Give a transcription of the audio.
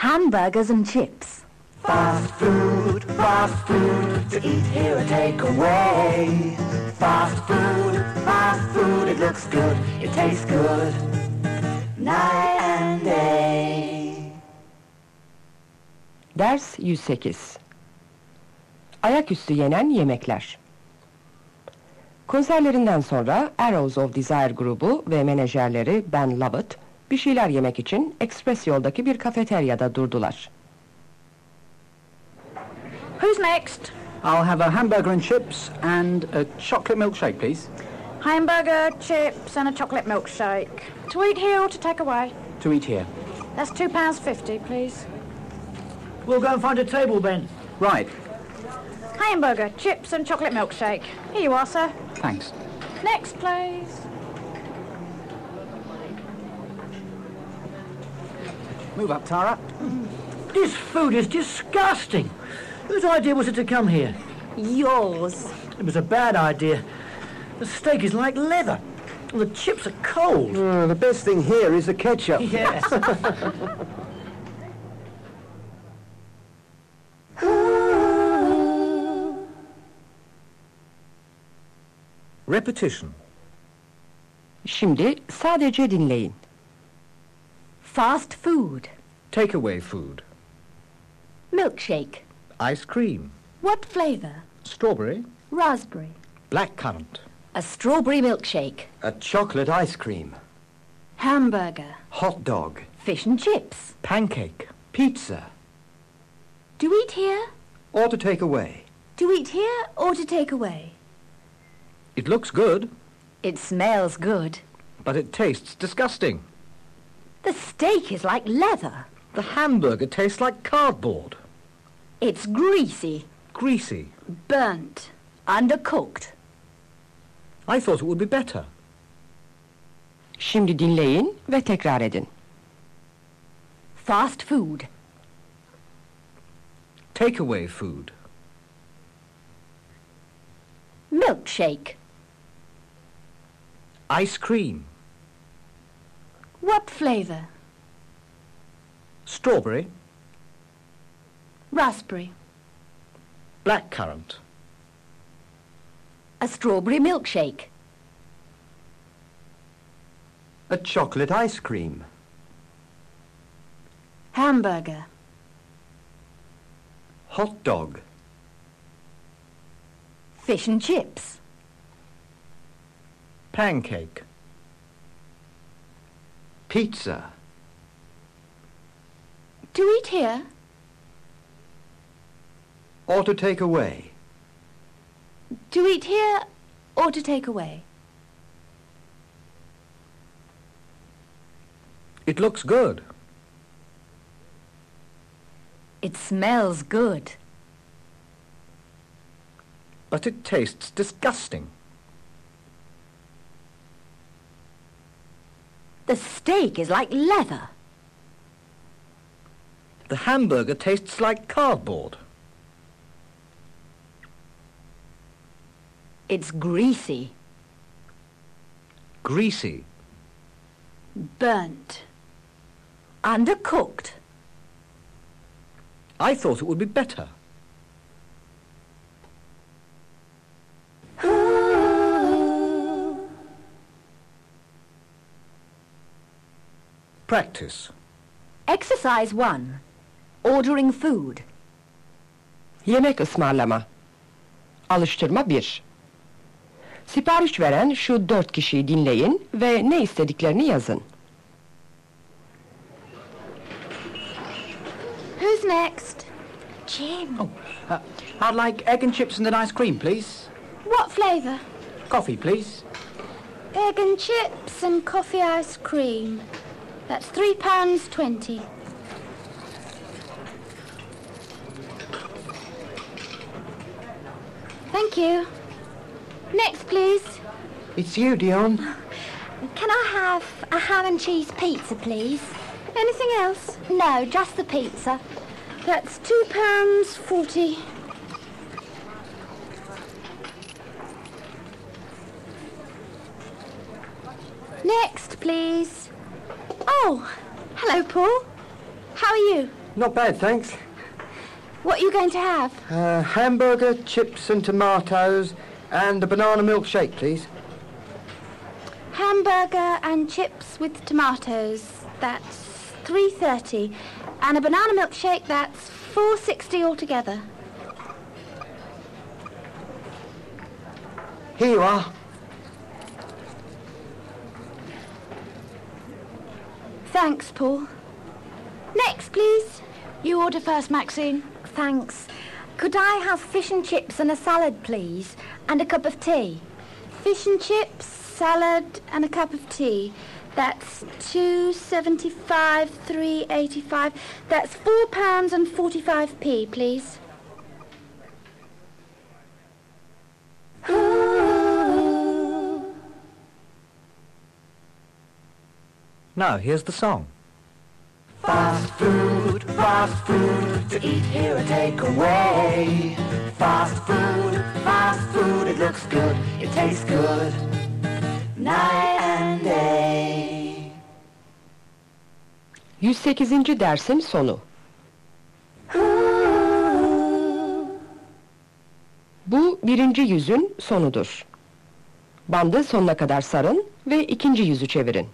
Hamburgers and chips. Fast food, fast food, to eat here or take away. Fast food, fast food, it looks good, it tastes good. Night and day. Ders 108 Ayaküstü yenen yemekler Konserlerinden sonra Arrows of Desire grubu ve menajerleri Ben Lovett bir şeyler yemek için Express yoldaki bir kafeteryada durdular. Who's next? I'll have a hamburger and chips and a chocolate milkshake, please. Hamburger, chips, and a chocolate milkshake. To eat here or to take away? To eat here. That's two pounds fifty, please. We'll go and find a table, Ben. Right, Hamburger, chips, and chocolate milkshake. Here you are, sir. thanks. Next, please. Move up, Tara. This food is disgusting. Whose idea was it to come here? Yours. It was a bad idea. The steak is like leather. And the chips are cold. Uh, the best thing here is the ketchup. Yes. Repetition. Şimdi sadece dinleyin. Fast food. Takeaway food. Milkshake. Ice cream. What flavour? Strawberry. Raspberry. Blackcurrant. A strawberry milkshake. A chocolate ice cream. Hamburger. Hot dog. Fish and chips. Pancake. Pizza. To eat here? Or to take away. To eat here or to take away? It looks good, It smells good. but it tastes disgusting. The steak is like leather. The hamburger tastes like cardboard. It's greasy, Greasy. burnt, undercooked. I thought it would be better. Şimdi dinleyin ve tekrar edin. Fast food. Takeaway food. Milkshake. Ice cream. What flavour? Strawberry. Raspberry. Blackcurrant. A strawberry milkshake. A chocolate ice cream. Hamburger. Hot dog. Fish and chips. Pancake. Pizza. To eat here? Or to take away. To eat here or to take away? It looks good. It smells good. But it tastes disgusting. The steak is like leather. The hamburger tastes like cardboard. It's greasy, Greasy. burnt, undercooked. I thought it would be better. Practice. Exercise 1. Ordering food. Yemek ısmarlama. Alıştırma 1. Sipariş veren şu dört kişiyi dinleyin ve ne istediklerini yazın. Who's next? Jim. Uh, I'd like egg and chips and an ice cream, please. What flavour? Coffee, please. Egg and chips and coffee ice cream. That's three pounds twenty. Thank you. Next, please. It's you, Dion. Can I have a ham and cheese pizza, please? Anything else? No, just the pizza. That's two pounds forty. Next, please. Oh, hello, Paul. How are you? Not bad, thanks. What are you going to have? Uh, hamburger, chips and tomatoes, and a banana milkshake, please. Hamburger and chips with tomatoes. That's three thirty, and a banana milkshake. That's four sixty altogether. Here you are. Thanks, Paul. Next, please. You order first, Maxine. Thanks. Could I have fish and chips and a salad, please, and a cup of tea? Fish and chips, salad, and a cup of tea. That's two seventy-five, three eighty-five. That's four pounds and forty-five p, please. Now, here's the song. Fast food, fast food, to eat here or take away. Fast food, fast food, it looks good, it tastes good. Night and day. 108. dersin sonu. Bu birinci yüzün sonudur. Bandı sonuna kadar sarın ve ikinci yüzü çevirin.